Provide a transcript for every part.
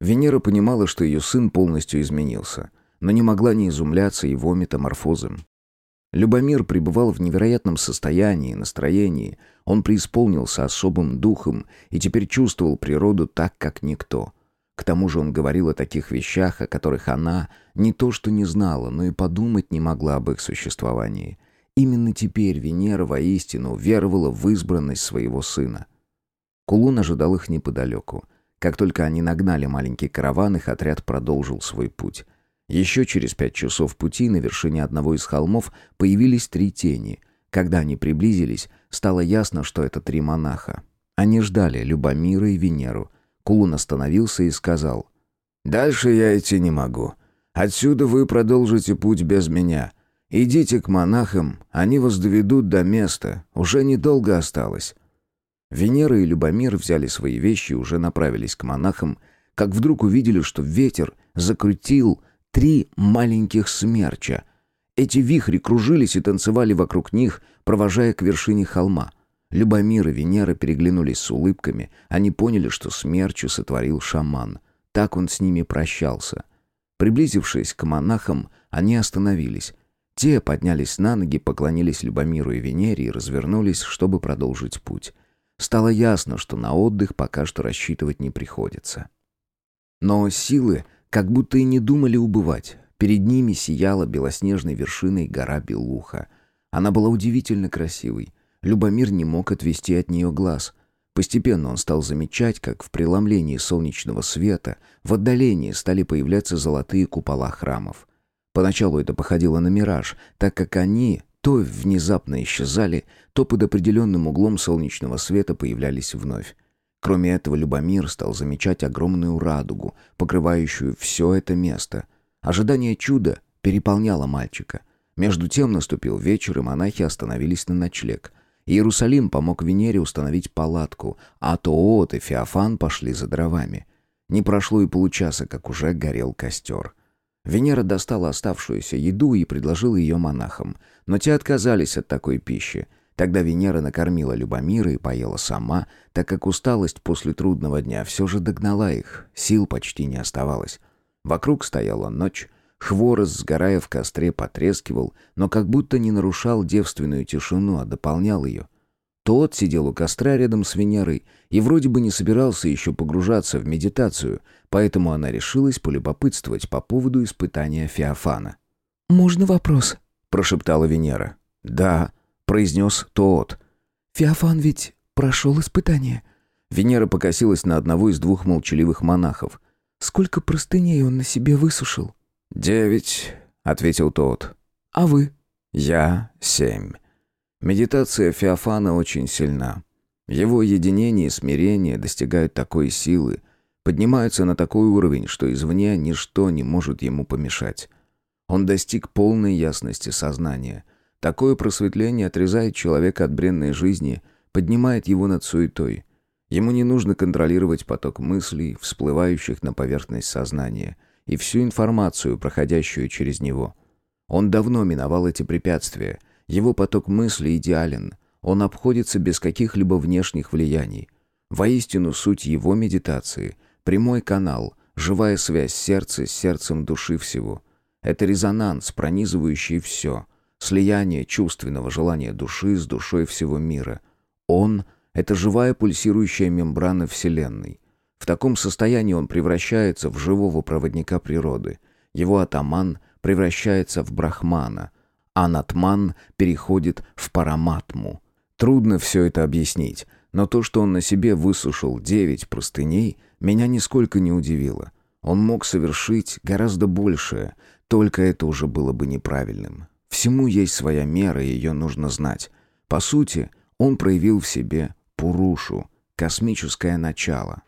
Венера понимала, что ее сын полностью изменился, но не могла не изумляться его метаморфозам. Любомир пребывал в невероятном состоянии, настроении. Он преисполнился особым духом и теперь чувствовал природу так, как никто. К тому же он говорил о таких вещах, о которых она не то что не знала, но и подумать не могла об их существовании. Именно теперь Венера воистину веровала в избранность своего сына. Кулун ожидал их неподалеку. Как только они нагнали маленький караван, их отряд продолжил свой путь. Еще через пять часов пути на вершине одного из холмов появились три тени. Когда они приблизились, стало ясно, что это три монаха. Они ждали Любомира и Венеру. Кулун остановился и сказал, «Дальше я идти не могу. Отсюда вы продолжите путь без меня. Идите к монахам, они вас доведут до места. Уже недолго осталось». Венера и Любомир взяли свои вещи и уже направились к монахам, как вдруг увидели, что ветер закрутил три маленьких смерча. Эти вихри кружились и танцевали вокруг них, провожая к вершине холма. Любомир и Венера переглянулись с улыбками. Они поняли, что смерчи сотворил шаман. Так он с ними прощался. Приблизившись к монахам, они остановились. Те поднялись на ноги, поклонились Любомиру и Венере и развернулись, чтобы продолжить путь. Стало ясно, что на отдых пока что рассчитывать не приходится. Но силы как будто и не думали убывать. Перед ними сияла белоснежной вершиной гора Белуха. Она была удивительно красивой. Любомир не мог отвести от нее глаз. Постепенно он стал замечать, как в преломлении солнечного света в отдалении стали появляться золотые купола храмов. Поначалу это походило на мираж, так как они то внезапно исчезали, то под определенным углом солнечного света появлялись вновь. Кроме этого, Любомир стал замечать огромную радугу, покрывающую все это место. Ожидание чуда переполняло мальчика. Между тем наступил вечер, и монахи остановились на ночлег. Иерусалим помог Венере установить палатку, а Тоот и Феофан пошли за дровами. Не прошло и получаса, как уже горел костер. Венера достала оставшуюся еду и предложила ее монахам, но те отказались от такой пищи. Тогда Венера накормила Любомира и поела сама, так как усталость после трудного дня все же догнала их, сил почти не оставалось. Вокруг стояла ночь, хворост, сгорая в костре, потрескивал, но как будто не нарушал девственную тишину, а дополнял ее — тот сидел у костра рядом с Венерой и вроде бы не собирался еще погружаться в медитацию, поэтому она решилась полюбопытствовать по поводу испытания Феофана. «Можно вопрос?» — прошептала Венера. «Да», — произнес Тоот. «Феофан ведь прошел испытание». Венера покосилась на одного из двух молчаливых монахов. «Сколько простыней он на себе высушил?» «Девять», — ответил тот. «А вы?» «Я семь». Медитация Феофана очень сильна. Его единение и смирение достигают такой силы, поднимаются на такой уровень, что извне ничто не может ему помешать. Он достиг полной ясности сознания. Такое просветление отрезает человека от бренной жизни, поднимает его над суетой. Ему не нужно контролировать поток мыслей, всплывающих на поверхность сознания, и всю информацию, проходящую через него. Он давно миновал эти препятствия – его поток мысли идеален. Он обходится без каких-либо внешних влияний. Воистину суть его медитации – прямой канал, живая связь сердца с сердцем души всего. Это резонанс, пронизывающий все, слияние чувственного желания души с душой всего мира. Он – это живая пульсирующая мембрана Вселенной. В таком состоянии он превращается в живого проводника природы. Его атаман превращается в брахмана – а Натман переходит в Параматму. Трудно все это объяснить, но то, что он на себе высушил девять простыней, меня нисколько не удивило. Он мог совершить гораздо большее, только это уже было бы неправильным. Всему есть своя мера, и ее нужно знать. По сути, он проявил в себе Пурушу, космическое начало.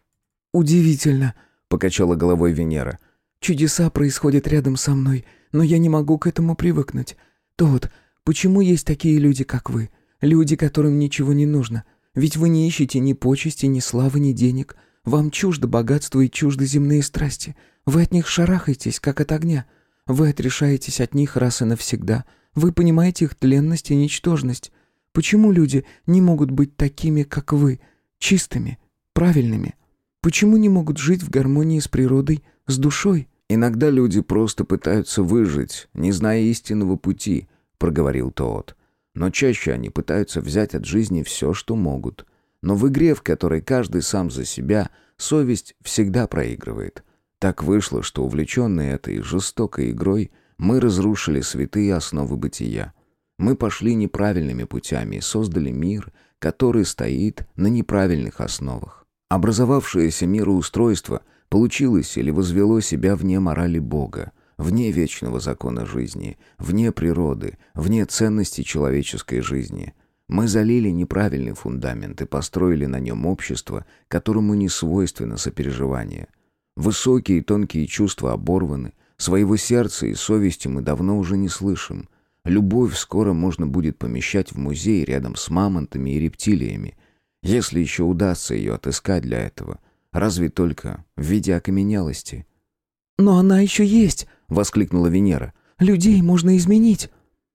«Удивительно», — покачала головой Венера. «Чудеса происходят рядом со мной, но я не могу к этому привыкнуть. «Тот, почему есть такие люди, как вы? Люди, которым ничего не нужно. Ведь вы не ищете ни почести, ни славы, ни денег. Вам чуждо богатство и чужды земные страсти. Вы от них шарахаетесь, как от огня. Вы отрешаетесь от них раз и навсегда. Вы понимаете их тленность и ничтожность. Почему люди не могут быть такими, как вы, чистыми, правильными? Почему не могут жить в гармонии с природой, с душой?» «Иногда люди просто пытаются выжить, не зная истинного пути», — проговорил Тоот. «Но чаще они пытаются взять от жизни все, что могут. Но в игре, в которой каждый сам за себя, совесть всегда проигрывает. Так вышло, что увлеченные этой жестокой игрой, мы разрушили святые основы бытия. Мы пошли неправильными путями и создали мир, который стоит на неправильных основах. Образовавшееся мироустройство получилось или возвело себя вне морали Бога, вне вечного закона жизни, вне природы, вне ценности человеческой жизни. Мы залили неправильный фундамент и построили на нем общество, которому не свойственно сопереживание. Высокие и тонкие чувства оборваны, своего сердца и совести мы давно уже не слышим. Любовь скоро можно будет помещать в музей рядом с мамонтами и рептилиями, если еще удастся ее отыскать для этого, разве только в виде окаменелости. «Но она еще есть!» — воскликнула Венера. «Людей можно изменить!»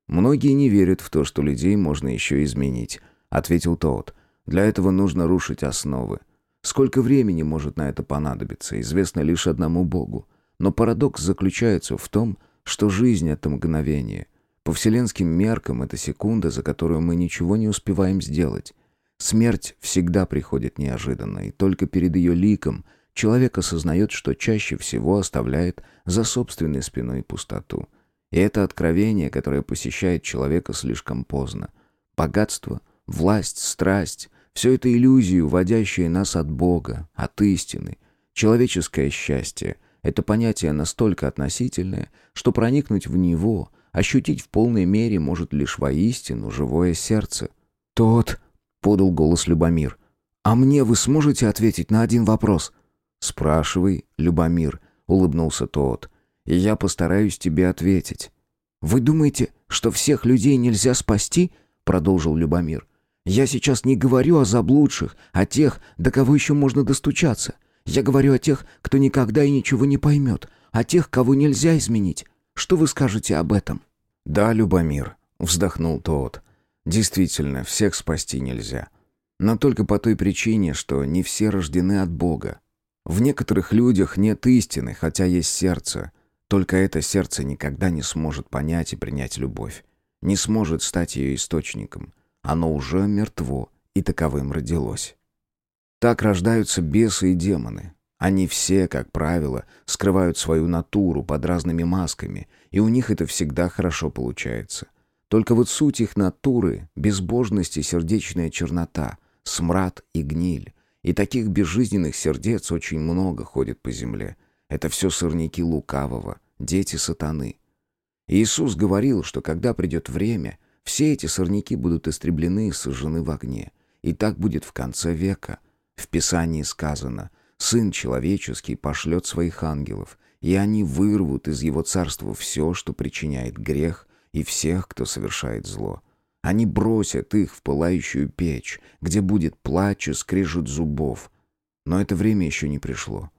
«Многие не верят в то, что людей можно еще изменить», — ответил тот. «Для этого нужно рушить основы. Сколько времени может на это понадобиться, известно лишь одному Богу. Но парадокс заключается в том, что жизнь — это мгновение. По вселенским меркам это секунда, за которую мы ничего не успеваем сделать. Смерть всегда приходит неожиданно, и только перед ее ликом человек осознает, что чаще всего оставляет за собственной спиной пустоту. И это откровение, которое посещает человека слишком поздно. Богатство, власть, страсть — все это иллюзии, уводящие нас от Бога, от истины. Человеческое счастье — это понятие настолько относительное, что проникнуть в него, ощутить в полной мере может лишь воистину живое сердце. «Тот», — подал голос Любомир, — «а мне вы сможете ответить на один вопрос?» «Спрашивай, Любомир», — улыбнулся тот и я постараюсь тебе ответить». «Вы думаете, что всех людей нельзя спасти?» — продолжил Любомир. «Я сейчас не говорю о заблудших, о тех, до кого еще можно достучаться. Я говорю о тех, кто никогда и ничего не поймет, о тех, кого нельзя изменить. Что вы скажете об этом?» «Да, Любомир», — вздохнул тот. «Действительно, всех спасти нельзя. Но только по той причине, что не все рождены от Бога. В некоторых людях нет истины, хотя есть сердце. Только это сердце никогда не сможет понять и принять любовь, не сможет стать ее источником. Оно уже мертво и таковым родилось. Так рождаются бесы и демоны. Они все, как правило, скрывают свою натуру под разными масками, и у них это всегда хорошо получается. Только вот суть их натуры — безбожность и сердечная чернота, смрад и гниль. И таких безжизненных сердец очень много ходит по земле — это все сорняки лукавого, дети сатаны. Иисус говорил, что когда придет время, все эти сорняки будут истреблены и сожжены в огне. И так будет в конце века. В Писании сказано «Сын человеческий пошлет своих ангелов, и они вырвут из его царства все, что причиняет грех, и всех, кто совершает зло. Они бросят их в пылающую печь, где будет плач и скрежет зубов. Но это время еще не пришло.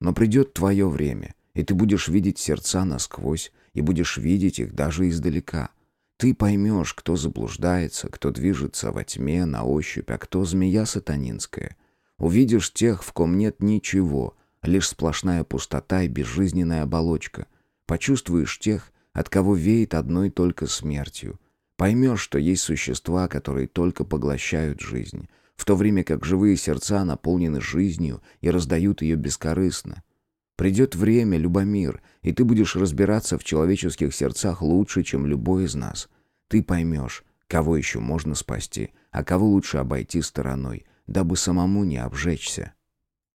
Но придет твое время, и ты будешь видеть сердца насквозь, и будешь видеть их даже издалека. Ты поймешь, кто заблуждается, кто движется во тьме на ощупь, а кто змея сатанинская. Увидишь тех, в ком нет ничего, лишь сплошная пустота и безжизненная оболочка. Почувствуешь тех, от кого веет одной только смертью. Поймешь, что есть существа, которые только поглощают жизнь, в то время как живые сердца наполнены жизнью и раздают ее бескорыстно. Придет время, Любомир, и ты будешь разбираться в человеческих сердцах лучше, чем любой из нас. Ты поймешь, кого еще можно спасти, а кого лучше обойти стороной, дабы самому не обжечься.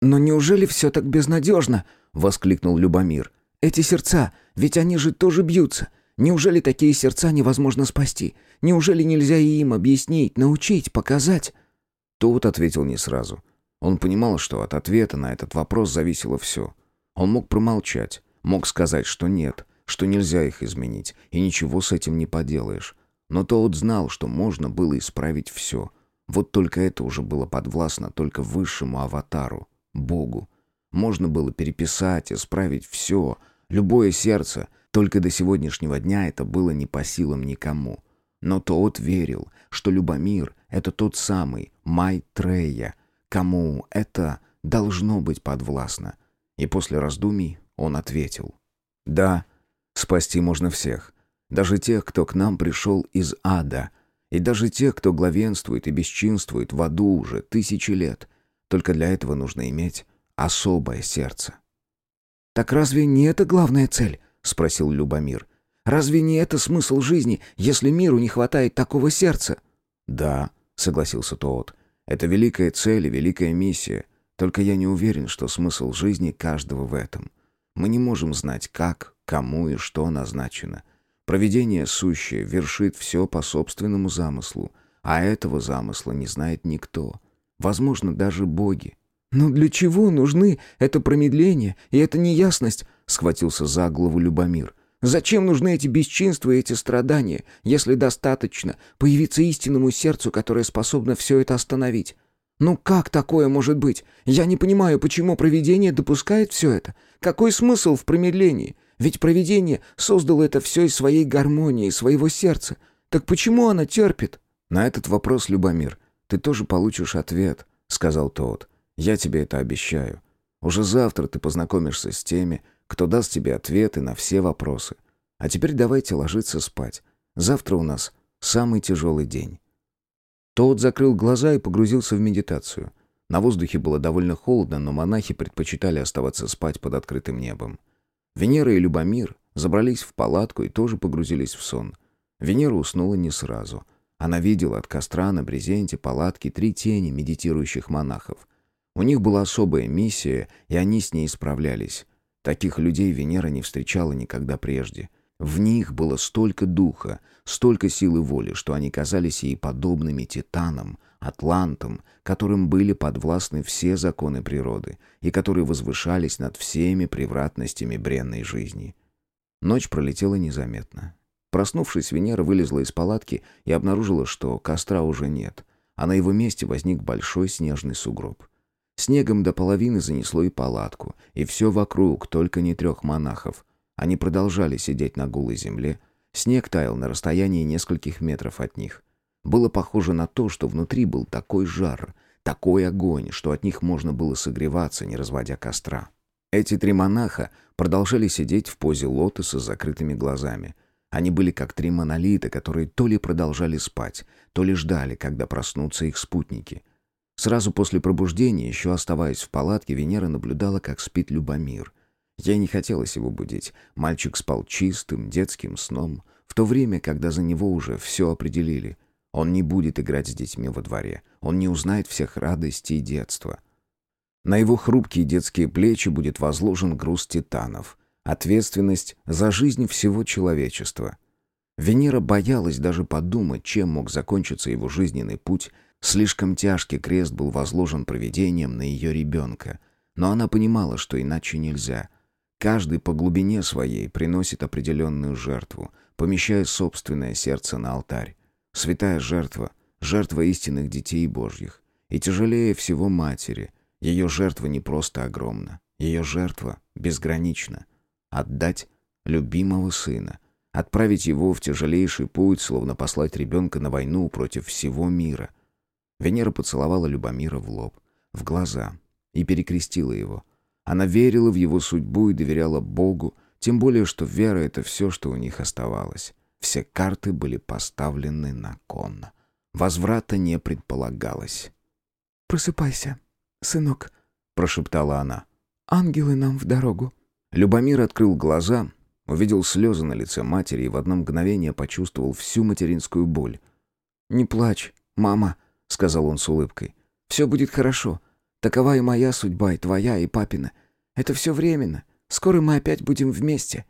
«Но неужели все так безнадежно?» — воскликнул Любомир. «Эти сердца, ведь они же тоже бьются. Неужели такие сердца невозможно спасти? Неужели нельзя и им объяснить, научить, показать?» Тот ответил не сразу. Он понимал, что от ответа на этот вопрос зависело все. Он мог промолчать, мог сказать, что нет, что нельзя их изменить, и ничего с этим не поделаешь. Но тот знал, что можно было исправить все. Вот только это уже было подвластно только высшему аватару, Богу. Можно было переписать, исправить все, любое сердце, только до сегодняшнего дня это было не по силам никому. Но тот верил, что Любомир — это тот самый Майтрея, кому это должно быть подвластно. И после раздумий он ответил. «Да, спасти можно всех. Даже тех, кто к нам пришел из ада. И даже тех, кто главенствует и бесчинствует в аду уже тысячи лет. Только для этого нужно иметь особое сердце». «Так разве не это главная цель?» — спросил Любомир. «Разве не это смысл жизни, если миру не хватает такого сердца?» «Да», — согласился Тоот. «Это великая цель и великая миссия. Только я не уверен, что смысл жизни каждого в этом. Мы не можем знать, как, кому и что назначено. Проведение сущее вершит все по собственному замыслу, а этого замысла не знает никто. Возможно, даже боги. «Но для чего нужны это промедление и эта неясность?» — схватился за голову Любомир. «Зачем нужны эти бесчинства и эти страдания, если достаточно появиться истинному сердцу, которое способно все это остановить? Ну как такое может быть? Я не понимаю, почему провидение допускает все это. Какой смысл в промедлении? Ведь провидение создало это все из своей гармонии, своего сердца. Так почему оно терпит? На этот вопрос, Любомир, ты тоже получишь ответ, сказал тот. Я тебе это обещаю. Уже завтра ты познакомишься с теми, кто даст тебе ответы на все вопросы. А теперь давайте ложиться спать. Завтра у нас самый тяжелый день. Тот закрыл глаза и погрузился в медитацию. На воздухе было довольно холодно, но монахи предпочитали оставаться спать под открытым небом. Венера и Любомир забрались в палатку и тоже погрузились в сон. Венера уснула не сразу. Она видела от костра на брезенте палатки три тени медитирующих монахов. У них была особая миссия, и они с ней справлялись. Таких людей Венера не встречала никогда прежде — в них было столько духа, столько силы воли, что они казались ей подобными титанам, атлантам, которым были подвластны все законы природы и которые возвышались над всеми превратностями бренной жизни. Ночь пролетела незаметно. Проснувшись, Венера вылезла из палатки и обнаружила, что костра уже нет, а на его месте возник большой снежный сугроб. Снегом до половины занесло и палатку, и все вокруг, только не трех монахов — они продолжали сидеть на голой земле. Снег таял на расстоянии нескольких метров от них. Было похоже на то, что внутри был такой жар, такой огонь, что от них можно было согреваться, не разводя костра. Эти три монаха продолжали сидеть в позе лотоса с закрытыми глазами. Они были как три монолита, которые то ли продолжали спать, то ли ждали, когда проснутся их спутники. Сразу после пробуждения, еще оставаясь в палатке, Венера наблюдала, как спит Любомир — Ей не хотелось его будить. Мальчик спал чистым, детским сном, в то время, когда за него уже все определили. Он не будет играть с детьми во дворе. Он не узнает всех радостей детства. На его хрупкие детские плечи будет возложен груз титанов. Ответственность за жизнь всего человечества. Венера боялась даже подумать, чем мог закончиться его жизненный путь. Слишком тяжкий крест был возложен провидением на ее ребенка. Но она понимала, что иначе нельзя — Каждый по глубине своей приносит определенную жертву, помещая собственное сердце на алтарь. Святая жертва — жертва истинных детей Божьих. И тяжелее всего матери. Ее жертва не просто огромна. Ее жертва безгранична. Отдать любимого сына. Отправить его в тяжелейший путь, словно послать ребенка на войну против всего мира. Венера поцеловала Любомира в лоб, в глаза и перекрестила его — она верила в его судьбу и доверяла Богу, тем более, что вера — это все, что у них оставалось. Все карты были поставлены на кон. Возврата не предполагалось. «Просыпайся, сынок», — прошептала она. «Ангелы нам в дорогу». Любомир открыл глаза, увидел слезы на лице матери и в одно мгновение почувствовал всю материнскую боль. «Не плачь, мама», — сказал он с улыбкой. «Все будет хорошо. Такова и моя судьба, и твоя, и папина. Это все временно. Скоро мы опять будем вместе».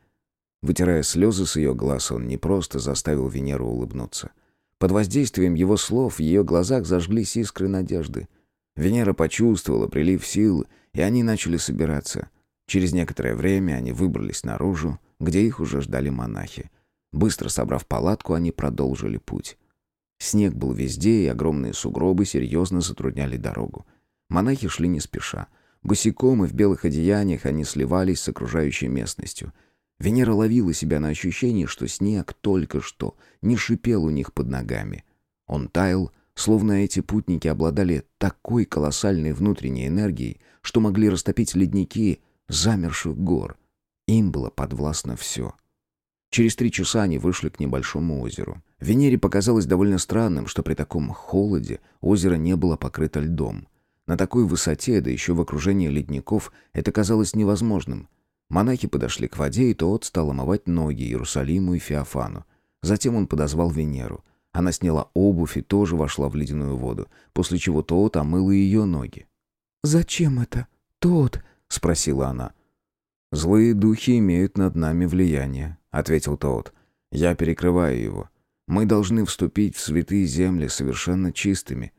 Вытирая слезы с ее глаз, он не просто заставил Венеру улыбнуться. Под воздействием его слов в ее глазах зажглись искры надежды. Венера почувствовала прилив сил, и они начали собираться. Через некоторое время они выбрались наружу, где их уже ждали монахи. Быстро собрав палатку, они продолжили путь. Снег был везде, и огромные сугробы серьезно затрудняли дорогу. Монахи шли не спеша. Босиком и в белых одеяниях они сливались с окружающей местностью. Венера ловила себя на ощущении, что снег только что не шипел у них под ногами. Он таял, словно эти путники обладали такой колоссальной внутренней энергией, что могли растопить ледники замерших гор. Им было подвластно все. Через три часа они вышли к небольшому озеру. Венере показалось довольно странным, что при таком холоде озеро не было покрыто льдом. На такой высоте, да еще в окружении ледников, это казалось невозможным. Монахи подошли к воде, и тот стал омывать ноги Иерусалиму и Феофану. Затем он подозвал Венеру. Она сняла обувь и тоже вошла в ледяную воду, после чего тот омыл и ее ноги. «Зачем это, тот?» — спросила она. «Злые духи имеют над нами влияние», — ответил тот. «Я перекрываю его. Мы должны вступить в святые земли совершенно чистыми».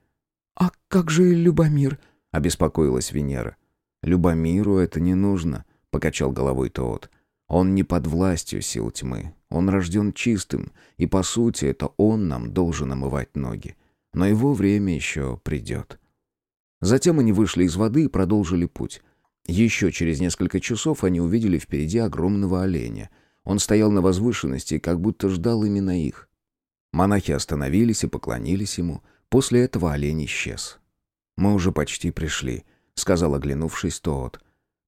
«А как же Любомир?» — обеспокоилась Венера. «Любомиру это не нужно», — покачал головой тот. «Он не под властью сил тьмы. Он рожден чистым, и, по сути, это он нам должен омывать ноги. Но его время еще придет». Затем они вышли из воды и продолжили путь. Еще через несколько часов они увидели впереди огромного оленя. Он стоял на возвышенности как будто ждал именно их. Монахи остановились и поклонились ему. После этого олень исчез. «Мы уже почти пришли», — сказал, оглянувшись Тоот.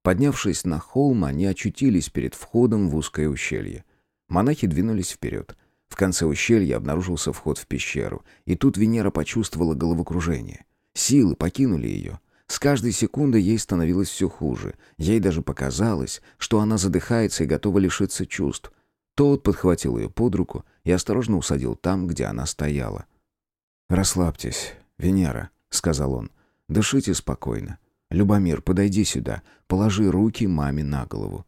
Поднявшись на холм, они очутились перед входом в узкое ущелье. Монахи двинулись вперед. В конце ущелья обнаружился вход в пещеру, и тут Венера почувствовала головокружение. Силы покинули ее. С каждой секундой ей становилось все хуже. Ей даже показалось, что она задыхается и готова лишиться чувств. Тот подхватил ее под руку и осторожно усадил там, где она стояла. «Расслабьтесь, Венера», — сказал он. «Дышите спокойно. Любомир, подойди сюда, положи руки маме на голову».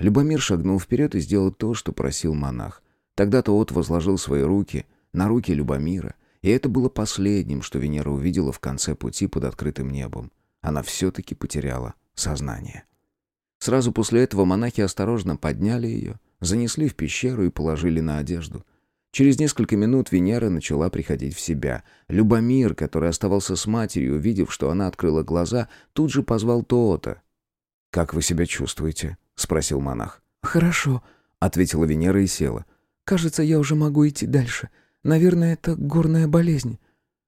Любомир шагнул вперед и сделал то, что просил монах. Тогда-то от возложил свои руки на руки Любомира, и это было последним, что Венера увидела в конце пути под открытым небом. Она все-таки потеряла сознание. Сразу после этого монахи осторожно подняли ее, занесли в пещеру и положили на одежду. Через несколько минут Венера начала приходить в себя. Любомир, который оставался с матерью, увидев, что она открыла глаза, тут же позвал Тоота. «Как вы себя чувствуете?» — спросил монах. «Хорошо», — ответила Венера и села. «Кажется, я уже могу идти дальше. Наверное, это горная болезнь».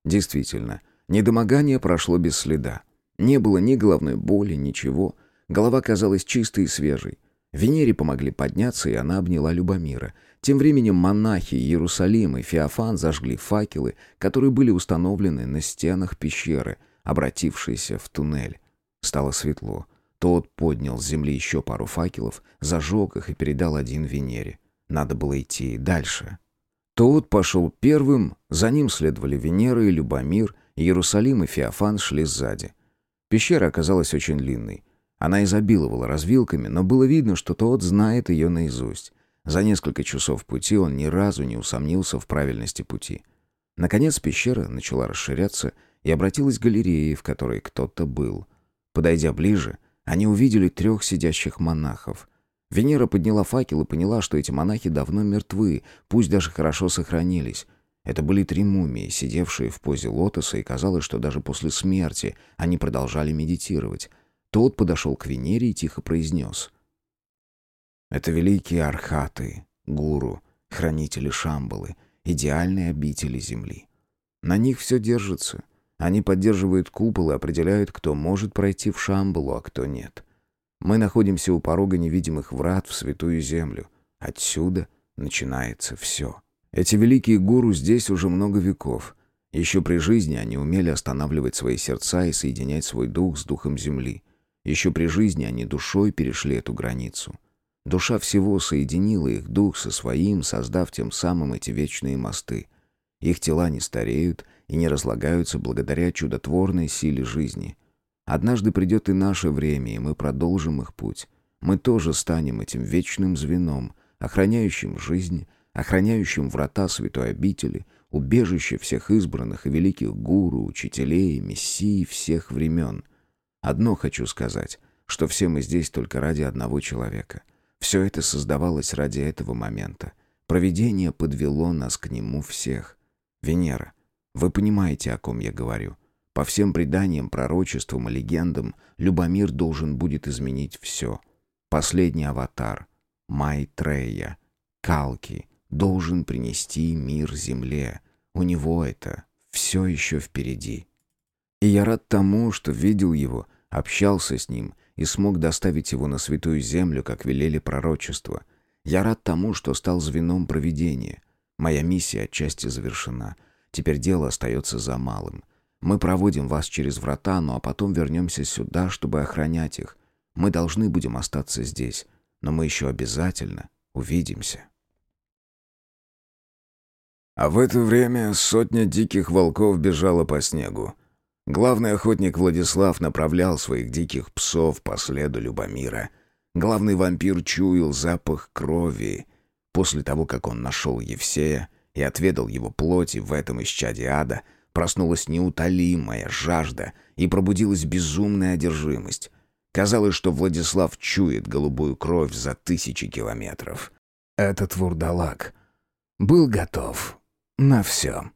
Действительно, недомогание прошло без следа. Не было ни головной боли, ничего. Голова казалась чистой и свежей. Венере помогли подняться, и она обняла Любомира. Тем временем монахи Иерусалим и Феофан зажгли факелы, которые были установлены на стенах пещеры, обратившиеся в туннель. Стало светло. Тот поднял с земли еще пару факелов, зажег их и передал один Венере. Надо было идти дальше. Тот пошел первым, за ним следовали Венера и Любомир, Иерусалим и Феофан шли сзади. Пещера оказалась очень длинной. Она изобиловала развилками, но было видно, что тот знает ее наизусть. За несколько часов пути он ни разу не усомнился в правильности пути. Наконец пещера начала расширяться и обратилась к галерее, в которой кто-то был. Подойдя ближе, они увидели трех сидящих монахов. Венера подняла факел и поняла, что эти монахи давно мертвы, пусть даже хорошо сохранились. Это были три мумии, сидевшие в позе лотоса, и казалось, что даже после смерти они продолжали медитировать. Тот подошел к Венере и тихо произнес. «Это великие архаты, гуру, хранители Шамбалы, идеальные обители Земли. На них все держится. Они поддерживают купол и определяют, кто может пройти в Шамбалу, а кто нет. Мы находимся у порога невидимых врат в Святую Землю. Отсюда начинается все. Эти великие гуру здесь уже много веков. Еще при жизни они умели останавливать свои сердца и соединять свой дух с духом Земли. Еще при жизни они душой перешли эту границу. Душа всего соединила их дух со своим, создав тем самым эти вечные мосты. Их тела не стареют и не разлагаются благодаря чудотворной силе жизни — Однажды придет и наше время, и мы продолжим их путь. Мы тоже станем этим вечным звеном, охраняющим жизнь, охраняющим врата святой обители, убежище всех избранных и великих гуру, учителей, мессий всех времен. Одно хочу сказать, что все мы здесь только ради одного человека. Все это создавалось ради этого момента. Провидение подвело нас к нему всех. Венера, вы понимаете, о ком я говорю. По всем преданиям, пророчествам и легендам, Любомир должен будет изменить все. Последний аватар, Майтрея, Калки, должен принести мир земле. У него это все еще впереди. И я рад тому, что видел его общался с ним и смог доставить его на святую землю, как велели пророчества. Я рад тому, что стал звеном провидения. Моя миссия отчасти завершена. Теперь дело остается за малым. Мы проводим вас через врата, ну а потом вернемся сюда, чтобы охранять их. Мы должны будем остаться здесь, но мы еще обязательно увидимся. А в это время сотня диких волков бежала по снегу. Главный охотник Владислав направлял своих диких псов по следу Любомира. Главный вампир чуял запах крови. После того, как он нашел Евсея и отведал его плоти в этом исчаде ада, проснулась неутолимая жажда и пробудилась безумная одержимость. Казалось, что Владислав чует голубую кровь за тысячи километров. Этот вурдалак был готов на все.